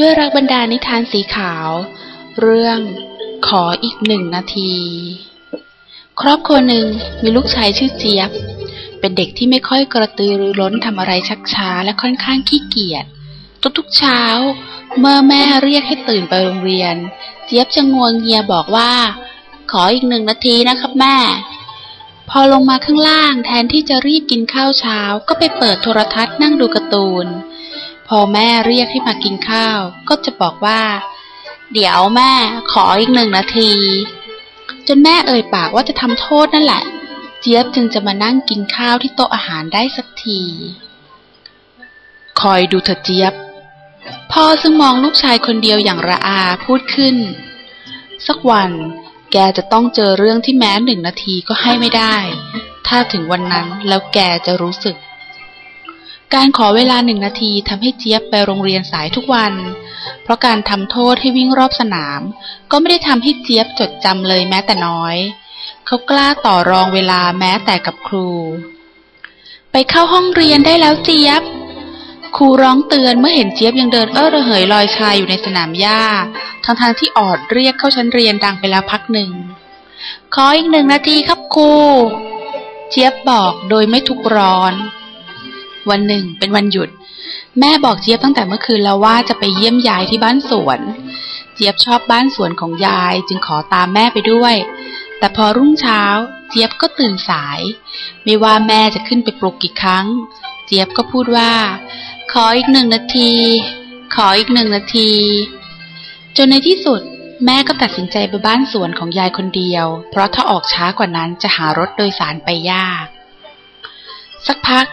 ด้วยรักบรรดานิทานสีขาว เรื่องขออีกหนึ่งนาที ครอบครัวหนึ่งมีลูกชายชื่อเจี๊ยบ เป็นเด็กที่ไม่ค่อยกระตือรือร้นทำอะไรชักช้าและค่อนข้างขี้เกียจทุกๆเช้า เมื่อแม่เรียกให้ตื่นไปโรงเรียน เจี๊ยบจะงวงเงียบอกว่า ขออีกหนึ่งนาทีนะครับแม่ พอลงมาข้างล่างแทนที่จะรีบกินข้าวเช้า ก็ไปเปิดโทรทัศน์นั่งดูการ์ตูน พอแม่เรียกให้มากินข้าว ก็จะบอกว่า เดี๋ยวแม่ขออีกหนึ่งนาที จนแม่เอ่ยปากว่าจะทำโทษนั่นแหละ เจี๊ยบจึงจะมานั่งกินข้าวที่โต๊ะอาหารได้สักที คอยดูเถอะเจี๊ยบ พ่อซึ่งมองลูกชายคนเดียวอย่างระอาพูดขึ้น สักวันแกจะต้องเจอเรื่องที่แม้หนึ่งนาทีก็ให้ไม่ได้ ถ้าถึงวันนั้นแล้วแกจะรู้สึก การขอเวลาหนึ่งนาทีทำให้เจี๊ยบไปโรงเรียนสายทุกวัน เพราะการทำโทษให้วิ่งรอบสนาม ก็ไม่ได้ทำให้เจี๊ยบจดจำเลยแม้แต่น้อย เขากล้าต่อรองเวลาแม้แต่กับครู ไปเข้าห้องเรียนได้แล้วเจี๊ยบ ครูร้องเตือนเมื่อเห็นเจี๊ยบยังเดินเอ้อระเหยลอยชายอยู่ในสนามหญ้าทั้งทางที่ออดเรียกเข้าชั้นเรียนดังไปแล้วพักหนึ่ง ขออีกหนึ่งนาทีครับครู เจี๊ยบบอกโดยไม่ทุกร้อน วันหนึ่งเป็นวันหยุด แม่บอกเจี๊ยบตั้งแต่เมื่อคืนแล้วว่าจะไปเยี่ยมยายที่บ้านสวน เจี๊ยบชอบบ้านสวนของยายจึงขอตามแม่ไปด้วย แต่พอรุ่งเช้า เจี๊ยบก็ตื่นสาย ไม่ว่าแม่จะขึ้นไปปลุกกี่ครั้ง เจี๊ยบก็พูดว่า ขออีกหนึ่งนาที ขออีกหนึ่งนาที จนในที่สุดแม่ก็ตัดสินใจไปบ้านสวนของยายคนเดียว เพราะถ้าออกช้ากว่านั้นจะหารถโดยสารไปยาก สักพัก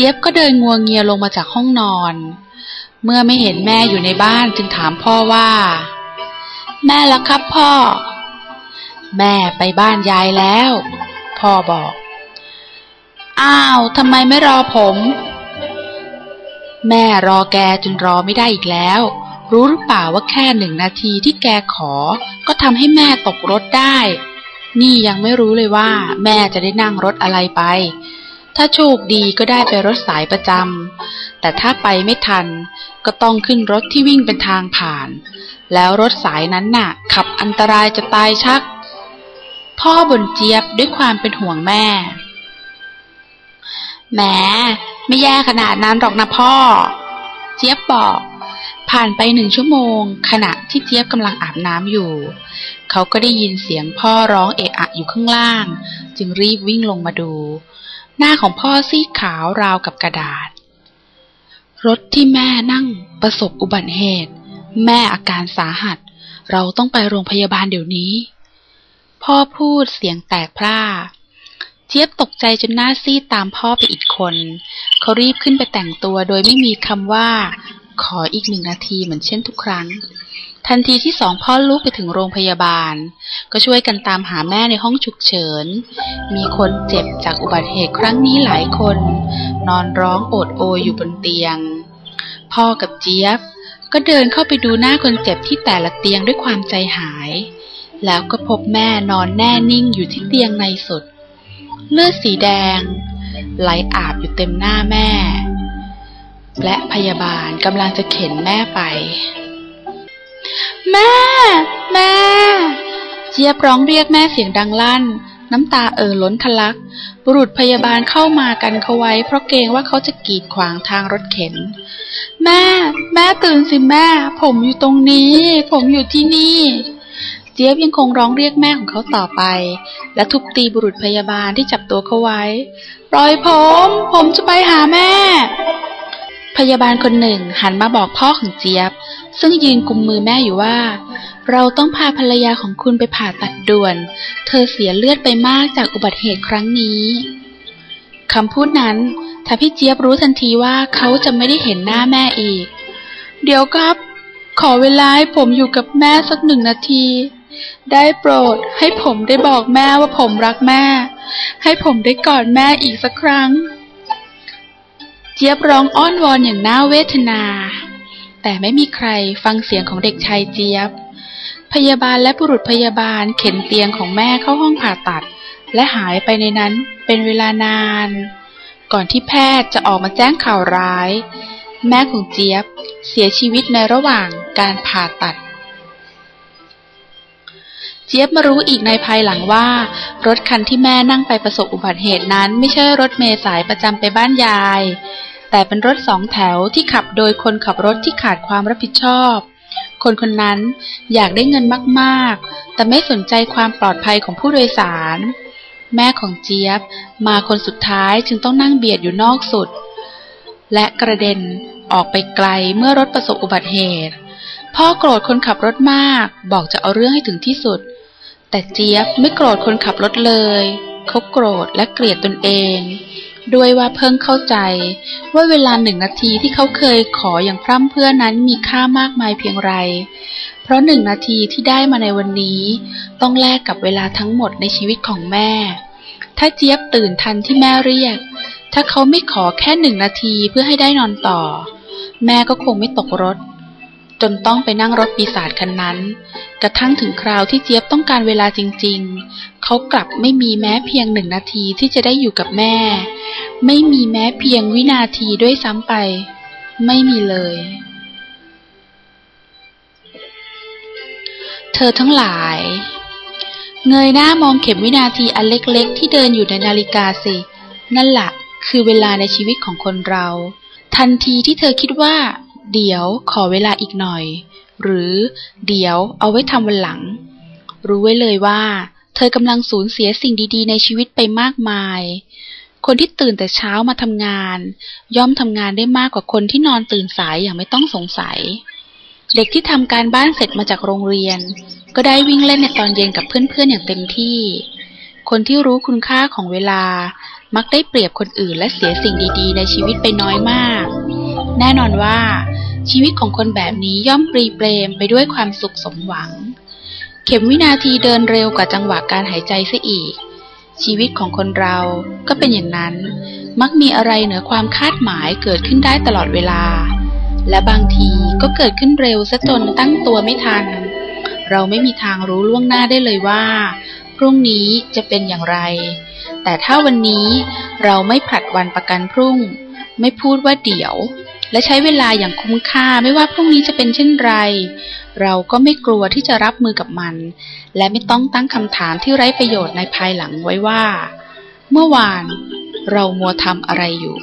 จี๊ยบก็เดินงัวงเงียลงมาจากห้องนอน เมื่อไม่เห็นแม่อยู่ในบ้านจึงถามพ่อว่า แม่ละครับพ่อ แม่ไปบ้านยายแล้ว พ่อบอก อ้าวทำไมไม่รอผม แม่รอแกจนรอไม่ได้อีกแล้ว รู้หรือเปล่าว่าแค่หนึ่งนาทีที่แกขอ ก็ทำให้แม่ตกรถได้ นี่ยังไม่รู้เลยว่า แม่จะได้นั่งรถอะไรไป ถ้าโชคดีก็ได้ไปรถสายประจำ แต่ถ้าไปไม่ทันก็ต้องขึ้นรถที่วิ่งเป็นทางผ่าน แล้วรถสายนั้นน่ะ ขับอันตรายจะตายชัก พ่อบ่นเจี๊ยบด้วยความเป็นห่วงแม่ แหมไม่แย่ขนาดนั้นหรอกนะพ่อ เจี๊ยบบอก ผ่านไปหนึ่งชั่วโมง ขณะที่เจี๊ยบกำลังอาบน้ำอยู่ เขาก็ได้ยินเสียงพ่อร้องเอะอะอยู่ข้างล่าง จึงรีบวิ่งลงมาดู หน้าของพ่อซีดขาวราวกับกระดาษ รถที่แม่นั่งประสบอุบัติเหตุ แม่อาการสาหัส เราต้องไปโรงพยาบาลเดี๋ยวนี้ พ่อพูดเสียงแตกพร่า เจี๊ยบตกใจจนหน้าซีดตามพ่อไปอีกคน เขารีบขึ้นไปแต่งตัวโดยไม่มีคำว่า ขออีกหนึ่งนาทีเหมือนเช่นทุกครั้ง ทันทีที่สองพ่อลูกไปถึงโรงพยาบาล ก็ช่วยกันตามหาแม่ในห้องฉุกเฉิน มีคนเจ็บจากอุบัติเหตุครั้งนี้หลายคน นอนร้องโอดโอยอยู่บนเตียง พ่อกับเจี๊ยบ ก็เดินเข้าไปดูหน้าคนเจ็บที่แต่ละเตียงด้วยความใจหาย แล้วก็พบแม่นอนแน่นิ่งอยู่ที่เตียงในสุด เลือดสีแดง ไหลอาบอยู่เต็มหน้าแม่ และพยาบาลกำลังจะเข็นแม่ไป แม่ แม่ เจี๊ยบร้องเรียกแม่เสียงดังลั่น น้ำตาเอ่อล้นทะลัก บุรุษพยาบาลเข้ามากันเขาไว้ เพราะเกรงว่าเขาจะกีดขวางทางรถเข็น แม่ แม่ตื่นสิแม่ ผมอยู่ตรงนี้ ผมอยู่ที่นี่เจี๊ยบยังคงร้องเรียกแม่ของเขาต่อไป และทุบตีบุรุษพยาบาลที่จับตัวเขาไว้ ปล่อยผม ผมจะไปหาแม่ พยาบาลคนหนึ่งหันมาบอกพ่อของเจี๊ยบ ซึ่งยืนกุมมือแม่อยู่ว่า เราต้องพาภรรยาของคุณไปผ่าตัดด่วน เธอเสียเลือดไปมากจากอุบัติเหตุครั้งนี้คำพูดนั้นทำให้เจี๊ยบรู้ทันทีว่าเขาจะไม่ได้เห็นหน้าแม่อีก เดี๋ยวครับ ขอเวลาให้ผมอยู่กับแม่สักหนึ่งนาที ได้โปรดให้ผมได้บอกแม่ว่าผมรักแม่ ให้ผมได้กอดแม่อีกสักครั้ง เจี๊ยบร้องอ้อนวอนอย่างน่าเวทนา แต่ไม่มีใครฟังเสียงของเด็กชายเจี๊ยบ พยาบาลและบุรุษพยาบาลเข็นเตียงของแม่เข้าห้องผ่าตัด และหายไปในนั้นเป็นเวลานาน ก่อนที่แพทย์จะออกมาแจ้งข่าวร้าย แม่ของเจี๊ยบเสียชีวิตในระหว่างการผ่าตัดเจี๊ยบมารู้อีกในภายหลังว่า รถคันที่แม่นั่งไปประสบอุบัติเหตุนั้น ไม่ใช่รถเมล์สายประจำไปบ้านยาย แต่เป็นรถสองแถวที่ขับโดยคนขับรถที่ขาดความรับผิดชอบ คนคนนั้นอยากได้เงินมากๆ แต่ไม่สนใจความปลอดภัยของผู้โดยสาร แม่ของเจี๊ยบมาคนสุดท้ายจึงต้องนั่งเบียดอยู่นอกสุด และกระเด็นออกไปไกลเมื่อรถประสบอุบัติเหตุ พ่อโกรธคนขับรถมาก บอกจะเอาเรื่องให้ถึงที่สุด แต่เจี๊ยบไม่โกรธคนขับรถเลย เขาโกรธและเกลียดตนเอง ด้วยว่าเพิ่งเข้าใจ ว่าเวลาหนึ่งนาทีที่เขาเคยขออย่างพร่ำเพื่อนั้นมีค่ามากมายเพียงไร เพราะหนึ่งนาทีที่ได้มาในวันนี้ ต้องแลกกับเวลาทั้งหมดในชีวิตของแม่ ถ้าเจี๊ยบตื่นทันที่แม่เรียก ถ้าเขาไม่ขอแค่หนึ่งนาทีเพื่อให้ได้นอนต่อ แม่ก็คงไม่ตกรถ จนต้องไปนั่งรถปีศาจคันนั้น กระทั่งถึงคราวที่เจี๊ยบต้องการเวลาจริง ๆ เขากลับไม่มีแม้เพียงหนึ่งนาทีที่จะได้อยู่กับแม่ ไม่มีแม้เพียงวินาทีด้วยซ้ำไป ไม่มีเลย เธอทั้งหลาย เงยหน้ามองเข็มวินาทีอันเล็กๆ ที่เดินอยู่ในนาฬิกาสิ นั่นแหละคือเวลาในชีวิตของคนเรา ทันทีที่เธอคิดว่า เดี๋ยวขอเวลาอีกหน่อย หรือเดี๋ยวเอาไว้ทำวันหลัง รู้ไว้เลยว่า เธอกำลังสูญเสียสิ่งดีๆ ในชีวิตไปมากมาย คนที่ตื่นแต่เช้ามาทำงาน ย่อมทำงานได้มากกว่าคนที่นอนตื่นสายอย่างไม่ต้องสงสัย เด็กที่ทำการบ้านเสร็จมาจากโรงเรียน ก็ได้วิ่งเล่นในตอนเย็นกับเพื่อนๆอย่างเต็มที่ คนที่รู้คุณค่าของเวลา มักได้เปรียบคนอื่นและเสียสิ่งดีๆ ในชีวิตไปน้อยมาก แน่นอนว่า ชีวิตของคนแบบนี้ย่อมปรีเปรมไปด้วยความสุขสมหวัง เข็มวินาทีเดินเร็วกว่าจังหวะการหายใจซะอีก ชีวิตของคนเราก็เป็นอย่างนั้น มักมีอะไรเหนือความคาดหมายเกิดขึ้นได้ตลอดเวลา และบางทีก็เกิดขึ้นเร็วซะจนตั้งตัวไม่ทัน เราไม่มีทางรู้ล่วงหน้าได้เลยว่า พรุ่งนี้จะเป็นอย่างไร แต่ถ้าวันนี้เราไม่ผลัดวันประกันพรุ่ง ไม่พูดว่าเดี๋ยว และใช้เวลาอย่างคุ้มค่าไม่ว่าพรุ่งนี้จะเป็นเช่นไร เราก็ไม่กลัวที่จะรับมือกับมัน และไม่ต้องตั้งคำถามที่ไร้ประโยชน์ในภายหลังไว้ว่า เมื่อวานเรามัวทำอะไรอยู่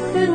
glory.